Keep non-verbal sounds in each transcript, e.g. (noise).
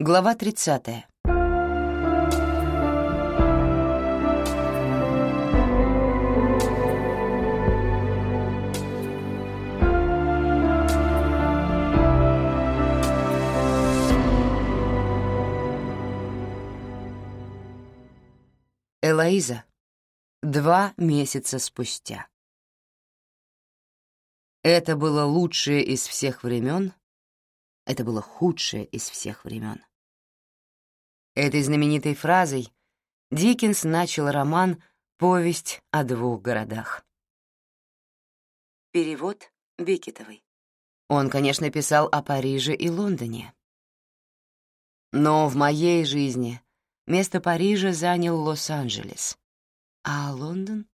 Глава 30. Элоиза. Два месяца спустя. Это было лучшее из всех времен, это было худшее из всех времен. Этой знаменитой фразой Диккенс начал роман «Повесть о двух городах». Перевод Бекетовой. Он, конечно, писал о Париже и Лондоне. Но в моей жизни место Парижа занял Лос-Анджелес. А Лондон?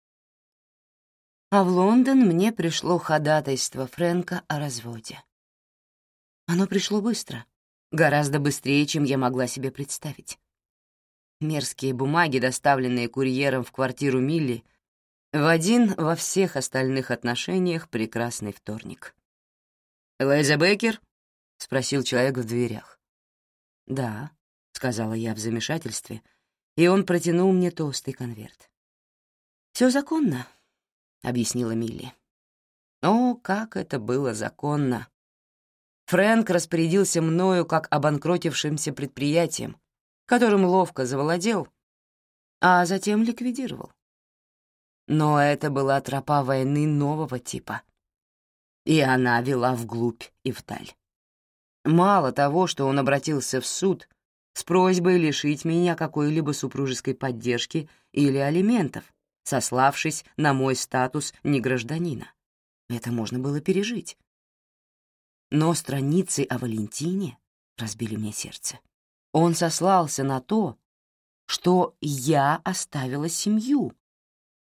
А в Лондон мне пришло ходатайство Фрэнка о разводе. Оно пришло быстро, гораздо быстрее, чем я могла себе представить. Мерзкие бумаги, доставленные курьером в квартиру Милли, в один во всех остальных отношениях прекрасный вторник. «Элайза Бейкер?» — спросил человек в дверях. «Да», — сказала я в замешательстве, и он протянул мне толстый конверт. Все законно», — объяснила Милли. О, как это было законно! Фрэнк распорядился мною как обанкротившимся предприятием, которым ловко завладел, а затем ликвидировал. Но это была тропа войны нового типа, и она вела вглубь и вдаль. Мало того, что он обратился в суд с просьбой лишить меня какой-либо супружеской поддержки или алиментов, сославшись на мой статус негражданина. Это можно было пережить. Но страницы о Валентине разбили мне сердце. Он сослался на то, что я оставила семью,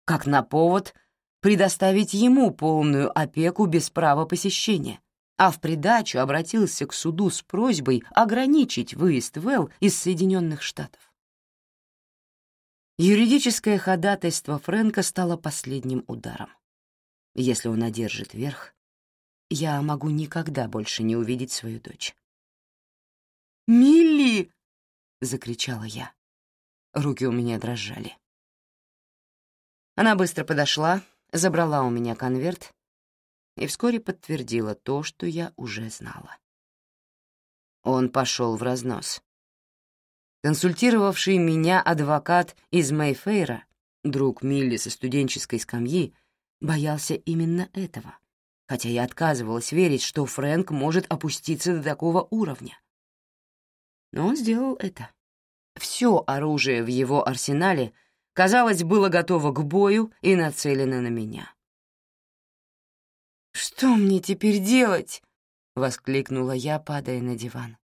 как на повод предоставить ему полную опеку без права посещения, а в придачу обратился к суду с просьбой ограничить выезд Вэл из Соединенных Штатов. Юридическое ходатайство Фрэнка стало последним ударом. Если он одержит верх, я могу никогда больше не увидеть свою дочь. «Милли!» — закричала я. Руки у меня дрожали. Она быстро подошла, забрала у меня конверт и вскоре подтвердила то, что я уже знала. Он пошел в разнос. Консультировавший меня адвокат из Мэйфейра, друг Милли со студенческой скамьи, боялся именно этого, хотя я отказывалась верить, что Фрэнк может опуститься до такого уровня. Но он сделал это. Все оружие в его арсенале, казалось, было готово к бою и нацелено на меня. «Что мне теперь делать?» — воскликнула я, падая на диван.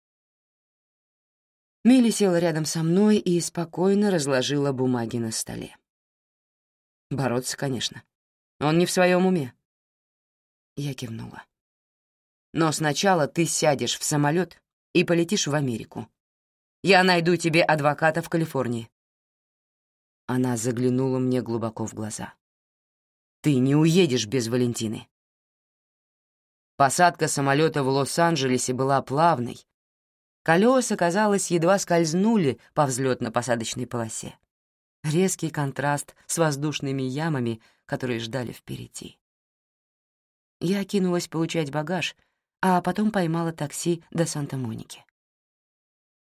Милли села рядом со мной и спокойно разложила бумаги на столе. Бороться, конечно. Он не в своем уме. Я кивнула. Но сначала ты сядешь в самолет и полетишь в Америку. Я найду тебе адвоката в Калифорнии. Она заглянула мне глубоко в глаза. Ты не уедешь без Валентины. Посадка самолета в Лос-Анджелесе была плавной, Колеса, казалось, едва скользнули по взлетно-посадочной полосе. Резкий контраст с воздушными ямами, которые ждали впереди. Я кинулась получать багаж, а потом поймала такси до Санта-Моники.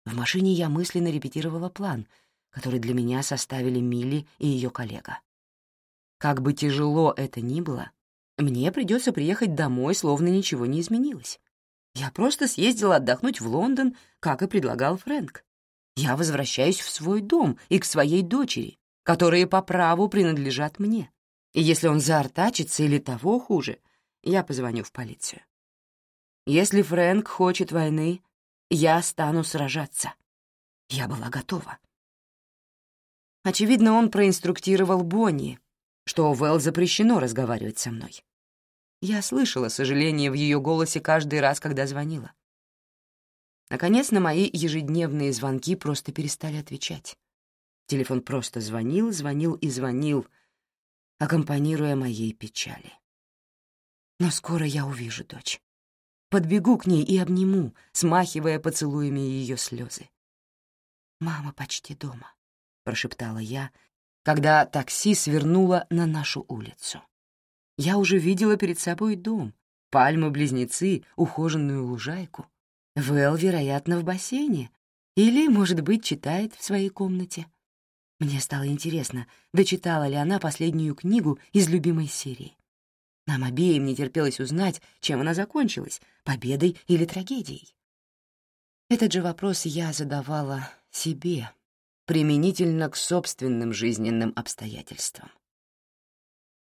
В машине я мысленно репетировала план, который для меня составили Милли и ее коллега. Как бы тяжело это ни было, мне придется приехать домой, словно ничего не изменилось. Я просто съездила отдохнуть в Лондон, как и предлагал Фрэнк. Я возвращаюсь в свой дом и к своей дочери, которые по праву принадлежат мне. И если он заортачится или того хуже, я позвоню в полицию. Если Фрэнк хочет войны, я стану сражаться. Я была готова. Очевидно, он проинструктировал Бонни, что Вэл запрещено разговаривать со мной. Я слышала сожаление в ее голосе каждый раз, когда звонила. Наконец, на мои ежедневные звонки просто перестали отвечать. Телефон просто звонил, звонил и звонил, аккомпанируя моей печали. Но скоро я увижу дочь. подбегу к ней и обниму, смахивая поцелуями ее слезы. «Мама почти дома», — прошептала я, когда такси свернуло на нашу улицу. Я уже видела перед собой дом, пальмы-близнецы, ухоженную лужайку. Вэл, вероятно, в бассейне. Или, может быть, читает в своей комнате. Мне стало интересно, дочитала ли она последнюю книгу из любимой серии. Нам обеим не терпелось узнать, чем она закончилась — победой или трагедией. Этот же вопрос я задавала себе, применительно к собственным жизненным обстоятельствам.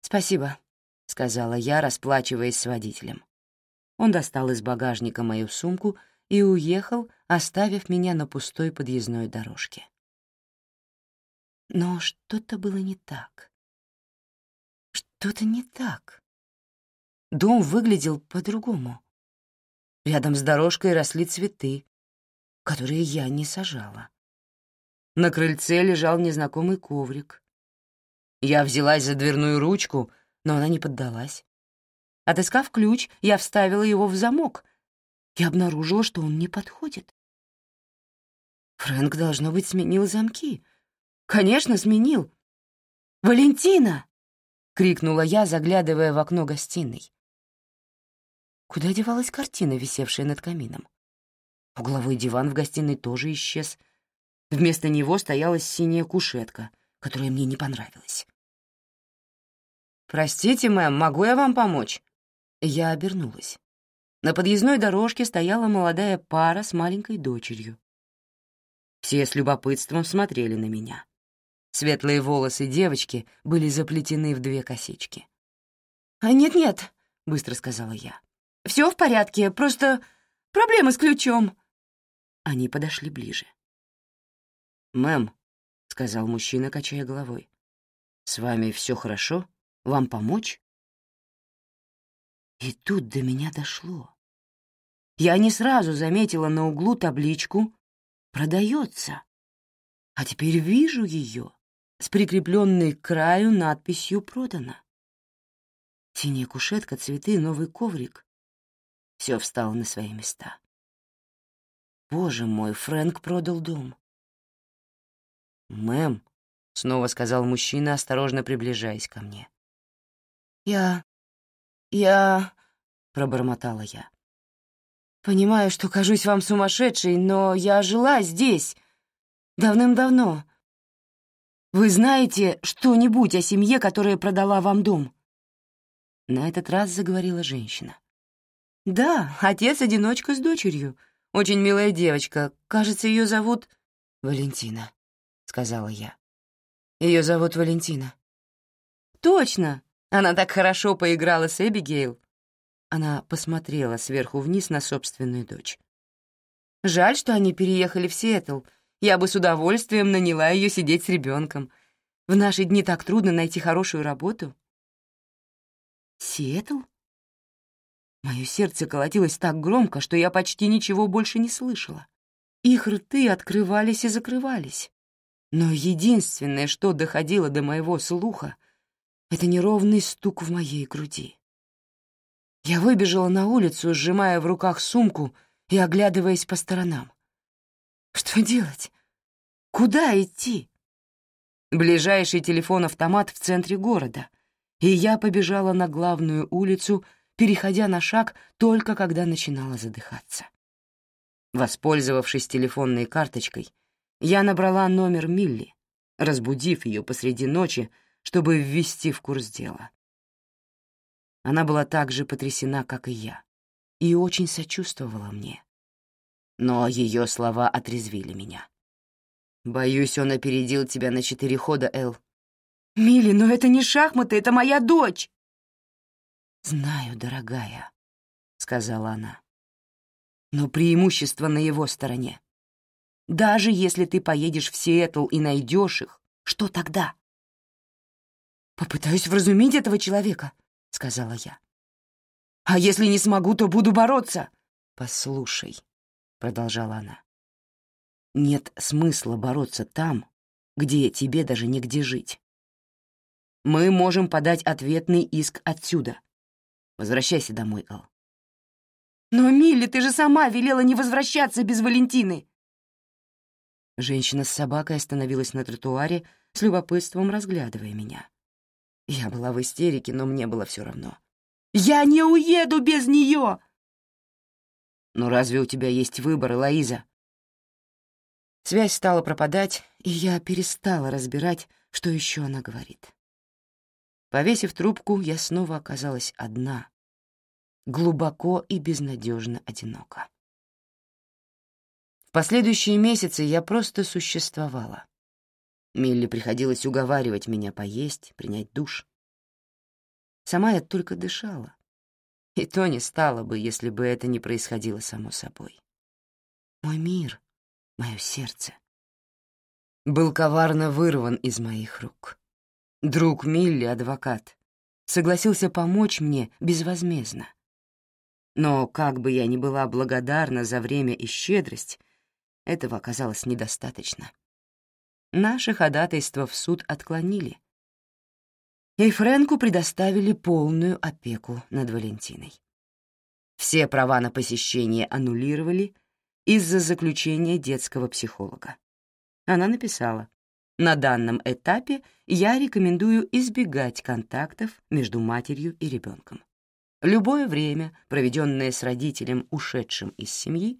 «Спасибо», — сказала я, расплачиваясь с водителем. Он достал из багажника мою сумку и уехал, оставив меня на пустой подъездной дорожке. Но что-то было не так. Что-то не так. Дом выглядел по-другому. Рядом с дорожкой росли цветы, которые я не сажала. На крыльце лежал незнакомый коврик. Я взялась за дверную ручку, но она не поддалась. Отыскав ключ, я вставила его в замок и обнаружила, что он не подходит. Фрэнк, должно быть, сменил замки. Конечно, сменил. «Валентина!» — крикнула я, заглядывая в окно гостиной. Куда девалась картина, висевшая над камином? Угловой диван в гостиной тоже исчез. Вместо него стояла синяя кушетка, которая мне не понравилась. «Простите, мэм, могу я вам помочь?» Я обернулась. На подъездной дорожке стояла молодая пара с маленькой дочерью. Все с любопытством смотрели на меня. Светлые волосы девочки были заплетены в две косички. «А «Нет-нет», — быстро сказала я. Все в порядке, просто проблемы с ключом». Они подошли ближе. «Мэм», — сказал мужчина, качая головой, — «с вами все хорошо? Вам помочь?» И тут до меня дошло. Я не сразу заметила на углу табличку «Продается», а теперь вижу ее с прикрепленной к краю надписью «Продано». Синяя кушетка, цветы, новый коврик. Все встало на свои места. Боже мой, Фрэнк продал дом. «Мэм», — снова сказал мужчина, осторожно приближаясь ко мне. «Я... я...» — пробормотала я. «Понимаю, что кажусь вам сумасшедшей, но я жила здесь давным-давно. Вы знаете что-нибудь о семье, которая продала вам дом?» На этот раз заговорила женщина. «Да, отец-одиночка с дочерью. Очень милая девочка. Кажется, ее зовут...» «Валентина», — сказала я. Ее зовут Валентина». «Точно! Она так хорошо поиграла с Эбигейл». Она посмотрела сверху вниз на собственную дочь. «Жаль, что они переехали в Сиэтл. Я бы с удовольствием наняла ее сидеть с ребенком. В наши дни так трудно найти хорошую работу». «Сиэтл?» Мое сердце колотилось так громко, что я почти ничего больше не слышала. Их рты открывались и закрывались. Но единственное, что доходило до моего слуха, — это неровный стук в моей груди. Я выбежала на улицу, сжимая в руках сумку и оглядываясь по сторонам. Что делать? Куда идти? Ближайший телефон-автомат в центре города, и я побежала на главную улицу, переходя на шаг только когда начинала задыхаться. Воспользовавшись телефонной карточкой, я набрала номер Милли, разбудив ее посреди ночи, чтобы ввести в курс дела. Она была так же потрясена, как и я, и очень сочувствовала мне. Но ее слова отрезвили меня. «Боюсь, он опередил тебя на четыре хода, Эл». «Милли, но это не шахматы, это моя дочь!» «Знаю, дорогая», — сказала она. «Но преимущество на его стороне. Даже если ты поедешь в Сиэтл и найдешь их, что тогда?» «Попытаюсь вразумить этого человека», — сказала я. «А если не смогу, то буду бороться». «Послушай», — продолжала она. «Нет смысла бороться там, где тебе даже негде жить. Мы можем подать ответный иск отсюда, Возвращайся домой, Эл. «Но, Милли, ты же сама велела не возвращаться без Валентины!» Женщина с собакой остановилась на тротуаре, с любопытством разглядывая меня. Я была в истерике, но мне было все равно. «Я не уеду без нее!» «Ну разве у тебя есть выбор, Лоиза?» Связь стала пропадать, и я перестала разбирать, что еще она говорит. Повесив трубку, я снова оказалась одна, глубоко и безнадежно одинока. В последующие месяцы я просто существовала. Милли приходилось уговаривать меня поесть, принять душ. Сама я только дышала. И то не стало бы, если бы это не происходило само собой. Мой мир, мое сердце, был коварно вырван из моих рук. Друг Милли, адвокат, согласился помочь мне безвозмездно. Но как бы я ни была благодарна за время и щедрость, этого оказалось недостаточно. Наше ходатайство в суд отклонили. И Фрэнку предоставили полную опеку над Валентиной. Все права на посещение аннулировали из-за заключения детского психолога. Она написала, «На данном этапе я рекомендую избегать контактов между матерью и ребенком. Любое время, проведенное с родителем, ушедшим из семьи,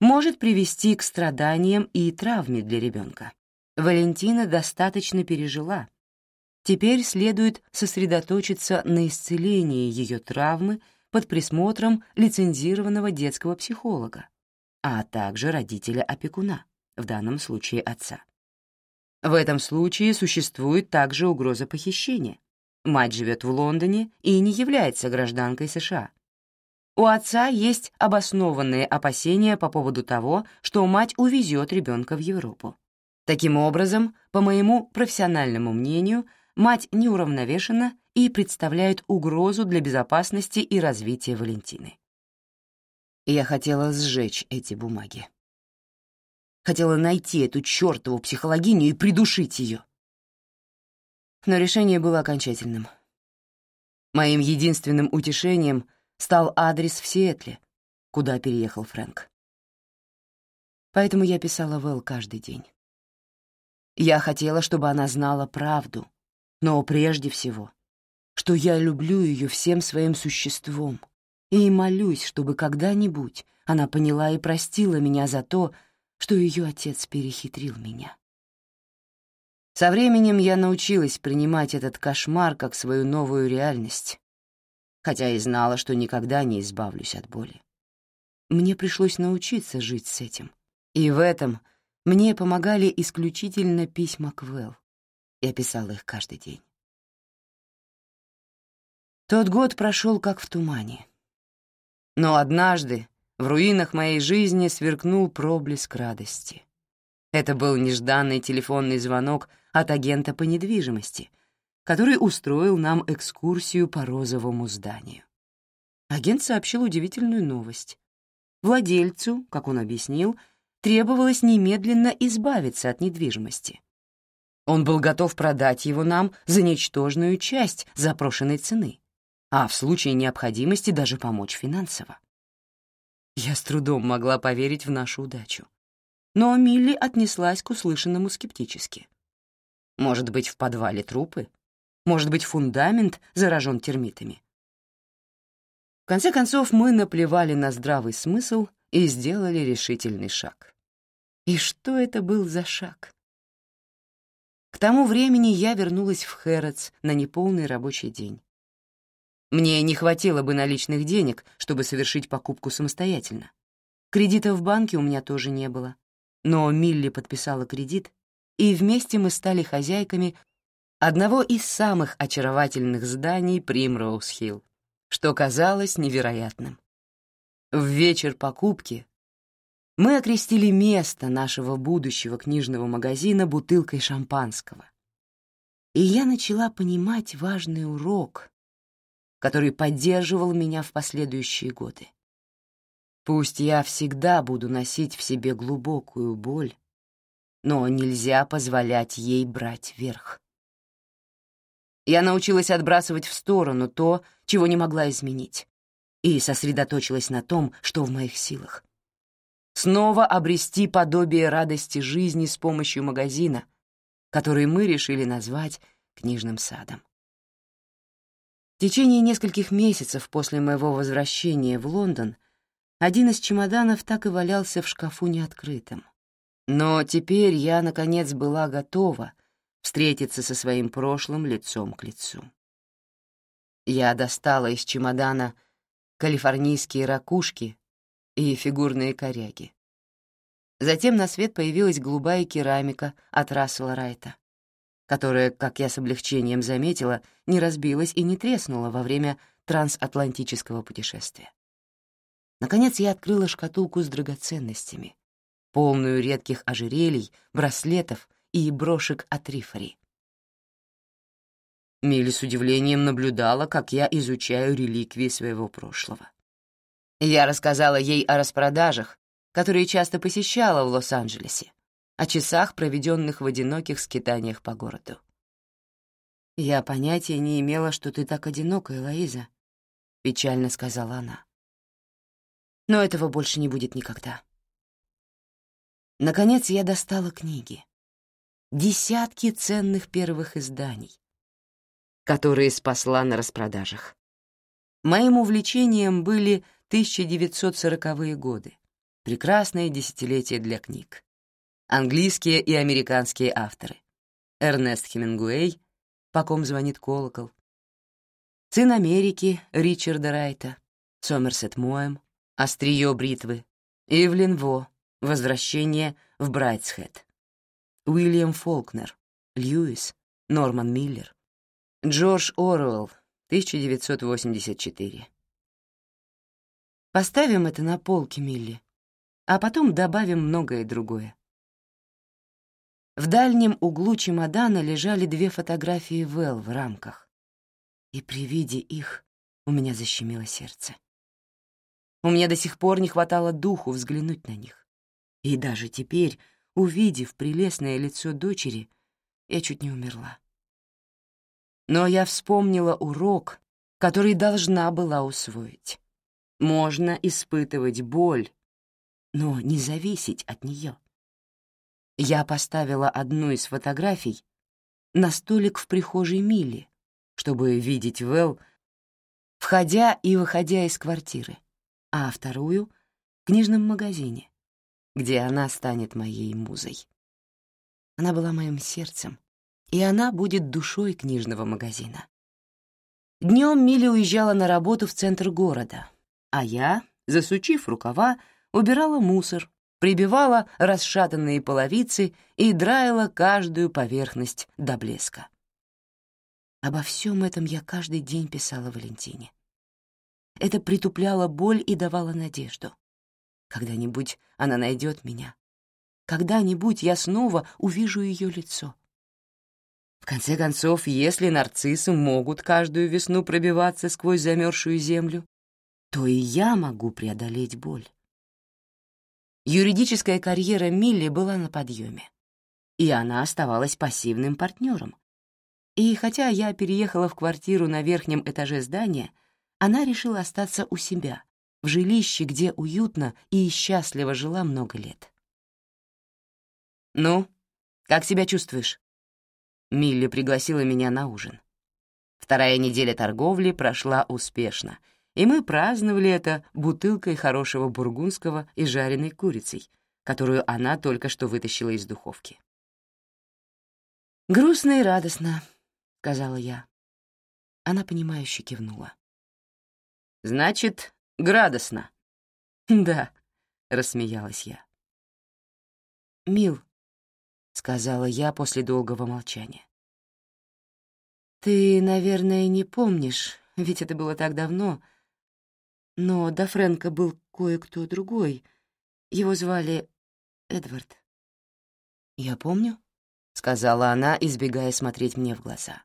может привести к страданиям и травме для ребенка. Валентина достаточно пережила. Теперь следует сосредоточиться на исцелении ее травмы под присмотром лицензированного детского психолога, а также родителя-опекуна, в данном случае отца. В этом случае существует также угроза похищения. Мать живет в Лондоне и не является гражданкой США. У отца есть обоснованные опасения по поводу того, что мать увезет ребенка в Европу. Таким образом, по моему профессиональному мнению, мать неуравновешена и представляет угрозу для безопасности и развития Валентины. Я хотела сжечь эти бумаги. Хотела найти эту чертову психологиню и придушить ее. Но решение было окончательным. Моим единственным утешением стал адрес в Сиэтле, куда переехал Фрэнк. Поэтому я писала Вэл каждый день. Я хотела, чтобы она знала правду, но прежде всего, что я люблю ее всем своим существом и молюсь, чтобы когда-нибудь она поняла и простила меня за то, что ее отец перехитрил меня. Со временем я научилась принимать этот кошмар как свою новую реальность, хотя и знала, что никогда не избавлюсь от боли. Мне пришлось научиться жить с этим, и в этом — мне помогали исключительно письма Квелл. Я писала их каждый день. Тот год прошел как в тумане. Но однажды в руинах моей жизни сверкнул проблеск радости. Это был нежданный телефонный звонок от агента по недвижимости, который устроил нам экскурсию по розовому зданию. Агент сообщил удивительную новость. Владельцу, как он объяснил, требовалось немедленно избавиться от недвижимости. Он был готов продать его нам за ничтожную часть запрошенной цены, а в случае необходимости даже помочь финансово. Я с трудом могла поверить в нашу удачу. Но Милли отнеслась к услышанному скептически. Может быть, в подвале трупы? Может быть, фундамент заражен термитами? В конце концов, мы наплевали на здравый смысл и сделали решительный шаг. И что это был за шаг? К тому времени я вернулась в Хэротс на неполный рабочий день. Мне не хватило бы наличных денег, чтобы совершить покупку самостоятельно. Кредита в банке у меня тоже не было. Но Милли подписала кредит, и вместе мы стали хозяйками одного из самых очаровательных зданий Примроуз-Хилл, что казалось невероятным. В вечер покупки мы окрестили место нашего будущего книжного магазина бутылкой шампанского. И я начала понимать важный урок, который поддерживал меня в последующие годы. Пусть я всегда буду носить в себе глубокую боль, но нельзя позволять ей брать верх. Я научилась отбрасывать в сторону то, чего не могла изменить, и сосредоточилась на том, что в моих силах. Снова обрести подобие радости жизни с помощью магазина, который мы решили назвать книжным садом. В течение нескольких месяцев после моего возвращения в Лондон один из чемоданов так и валялся в шкафу неоткрытым. Но теперь я, наконец, была готова встретиться со своим прошлым лицом к лицу. Я достала из чемодана калифорнийские ракушки и фигурные коряги. Затем на свет появилась голубая керамика от Рассела Райта, которая, как я с облегчением заметила, не разбилась и не треснула во время трансатлантического путешествия. Наконец я открыла шкатулку с драгоценностями, полную редких ожерелий, браслетов и брошек от Рифари. Милли с удивлением наблюдала, как я изучаю реликвии своего прошлого. Я рассказала ей о распродажах, которые часто посещала в Лос-Анджелесе, о часах, проведенных в одиноких скитаниях по городу. «Я понятия не имела, что ты так одинока, Элоиза», — печально сказала она. «Но этого больше не будет никогда». Наконец я достала книги. Десятки ценных первых изданий, которые спасла на распродажах. Моим увлечением были 1940-е годы, прекрасное десятилетие для книг. Английские и американские авторы. Эрнест Хемингуэй, «По ком звонит колокол», «Сын Америки» Ричарда Райта, Сомерсет Моэм, «Острие бритвы», Ивлин Во, «Возвращение в Брайтсхед», Уильям Фолкнер, Льюис, Норман Миллер, Джордж Оруэлл, 1984. Поставим это на полке, Милли, а потом добавим многое другое. В дальнем углу чемодана лежали две фотографии Вэл в рамках. И при виде их у меня защемило сердце. У меня до сих пор не хватало духу взглянуть на них. И даже теперь, увидев прелестное лицо дочери, я чуть не умерла. Но я вспомнила урок, который должна была усвоить. Можно испытывать боль, но не зависеть от нее. Я поставила одну из фотографий на столик в прихожей Милли, чтобы видеть Вэл, входя и выходя из квартиры, а вторую — в книжном магазине, где она станет моей музой. Она была моим сердцем, и она будет душой книжного магазина. Днем Милли уезжала на работу в центр города, а я, засучив рукава, убирала мусор, прибивала расшатанные половицы и драила каждую поверхность до блеска. Обо всем этом я каждый день писала Валентине. Это притупляло боль и давало надежду. Когда-нибудь она найдет меня. Когда-нибудь я снова увижу ее лицо. В конце концов, если нарциссы могут каждую весну пробиваться сквозь замерзшую землю, то и я могу преодолеть боль. Юридическая карьера Милли была на подъеме, и она оставалась пассивным партнером. И хотя я переехала в квартиру на верхнем этаже здания, она решила остаться у себя, в жилище, где уютно и счастливо жила много лет. «Ну, как себя чувствуешь?» Милли пригласила меня на ужин. Вторая неделя торговли прошла успешно, и мы праздновали это бутылкой хорошего бургундского и жареной курицей, которую она только что вытащила из духовки. «Грустно и радостно», — сказала я. Она, понимающе кивнула. «Значит, градостно». (laughs) «Да», — рассмеялась я. «Мил, — сказала я после долгого молчания. «Ты, наверное, не помнишь, ведь это было так давно, но до Фрэнка был кое-кто другой. Его звали Эдвард». «Я помню», — сказала она, избегая смотреть мне в глаза.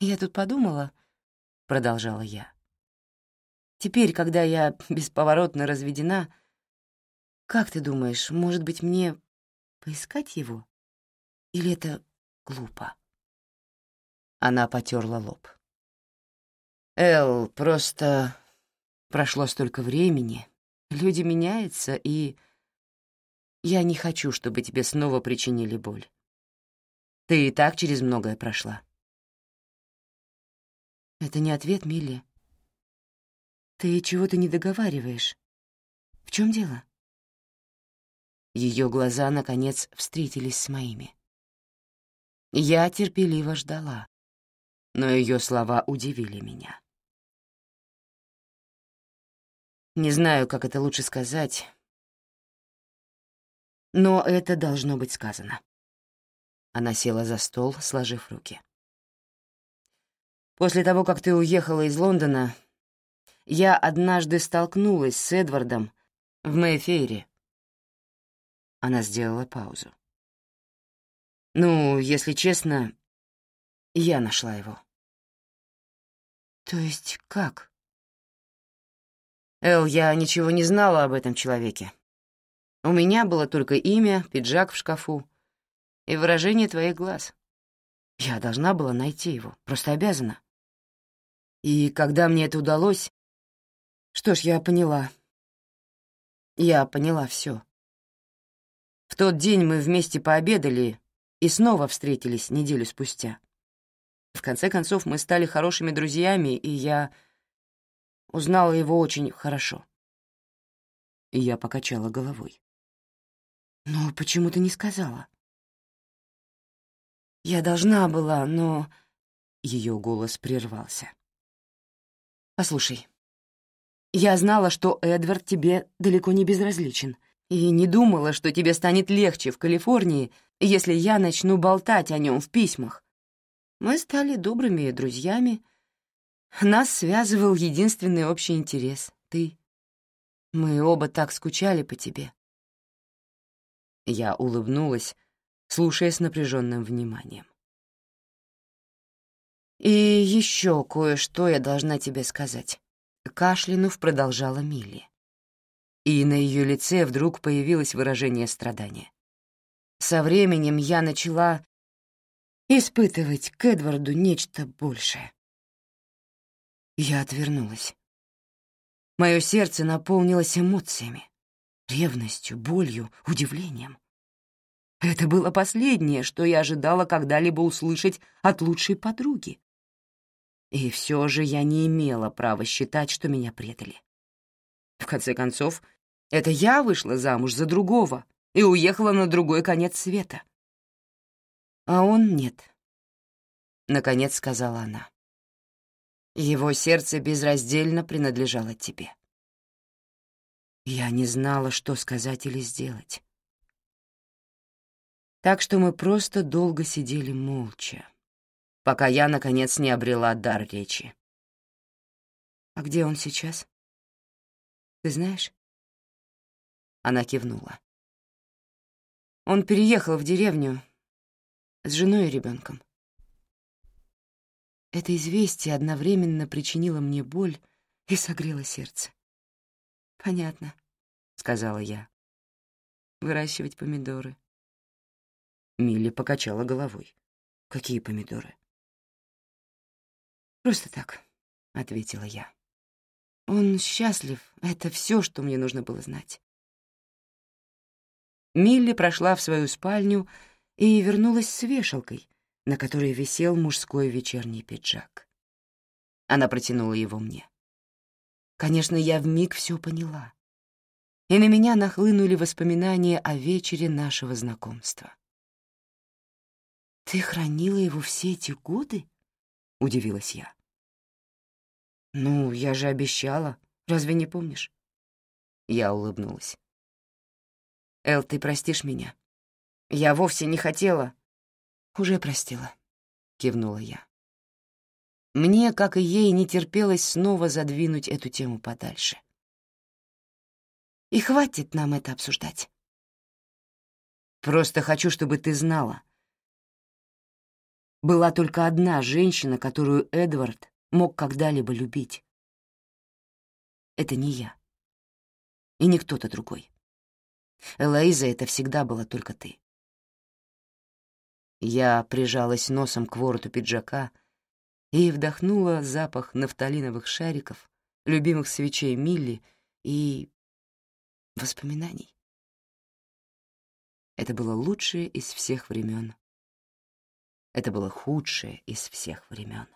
«Я тут подумала», — продолжала я. «Теперь, когда я бесповоротно разведена, как ты думаешь, может быть, мне Поискать его? Или это глупо? Она потерла лоб. Эл, просто Прошло столько времени, люди меняются, и я не хочу, чтобы тебе снова причинили боль. Ты и так через многое прошла. Это не ответ, Милли. Ты чего-то не договариваешь. В чем дело? Ее глаза, наконец, встретились с моими. Я терпеливо ждала, но ее слова удивили меня. Не знаю, как это лучше сказать, но это должно быть сказано. Она села за стол, сложив руки. После того, как ты уехала из Лондона, я однажды столкнулась с Эдвардом в Мэйфейре. Она сделала паузу. Ну, если честно, я нашла его. То есть как? Эл, я ничего не знала об этом человеке. У меня было только имя, пиджак в шкафу и выражение твоих глаз. Я должна была найти его, просто обязана. И когда мне это удалось... Что ж, я поняла. Я поняла все. В тот день мы вместе пообедали и снова встретились неделю спустя. В конце концов, мы стали хорошими друзьями, и я узнала его очень хорошо. И я покачала головой. «Но почему ты не сказала?» «Я должна была, но...» Ее голос прервался. «Послушай, я знала, что Эдвард тебе далеко не безразличен, и не думала, что тебе станет легче в Калифорнии, если я начну болтать о нем в письмах. Мы стали добрыми друзьями. Нас связывал единственный общий интерес — ты. Мы оба так скучали по тебе». Я улыбнулась, слушая с напряженным вниманием. «И еще кое-что я должна тебе сказать», — кашлянув продолжала Милли. И на ее лице вдруг появилось выражение страдания. Со временем я начала испытывать к Эдварду нечто большее. Я отвернулась. Мое сердце наполнилось эмоциями, ревностью, болью, удивлением. Это было последнее, что я ожидала когда-либо услышать от лучшей подруги. И все же я не имела права считать, что меня предали. В конце концов, это я вышла замуж за другого и уехала на другой конец света. А он нет. Наконец сказала она. Его сердце безраздельно принадлежало тебе. Я не знала, что сказать или сделать. Так что мы просто долго сидели молча, пока я, наконец, не обрела дар речи. «А где он сейчас? Ты знаешь?» Она кивнула. Он переехал в деревню с женой и ребенком. Это известие одновременно причинило мне боль и согрело сердце. «Понятно», — сказала я. «Выращивать помидоры». Милли покачала головой. «Какие помидоры?» «Просто так», — ответила я. «Он счастлив. Это все, что мне нужно было знать». Милли прошла в свою спальню и вернулась с вешалкой, на которой висел мужской вечерний пиджак. Она протянула его мне. Конечно, я вмиг все поняла. И на меня нахлынули воспоминания о вечере нашего знакомства. «Ты хранила его все эти годы?» — удивилась я. «Ну, я же обещала. Разве не помнишь?» Я улыбнулась. «Эл, ты простишь меня? Я вовсе не хотела...» «Уже простила», — кивнула я. Мне, как и ей, не терпелось снова задвинуть эту тему подальше. И хватит нам это обсуждать. Просто хочу, чтобы ты знала, была только одна женщина, которую Эдвард мог когда-либо любить. Это не я. И не кто-то другой. Элоиза — это всегда была только ты. Я прижалась носом к вороту пиджака и вдохнула запах нафталиновых шариков, любимых свечей Милли и воспоминаний. Это было лучшее из всех времен. Это было худшее из всех времен.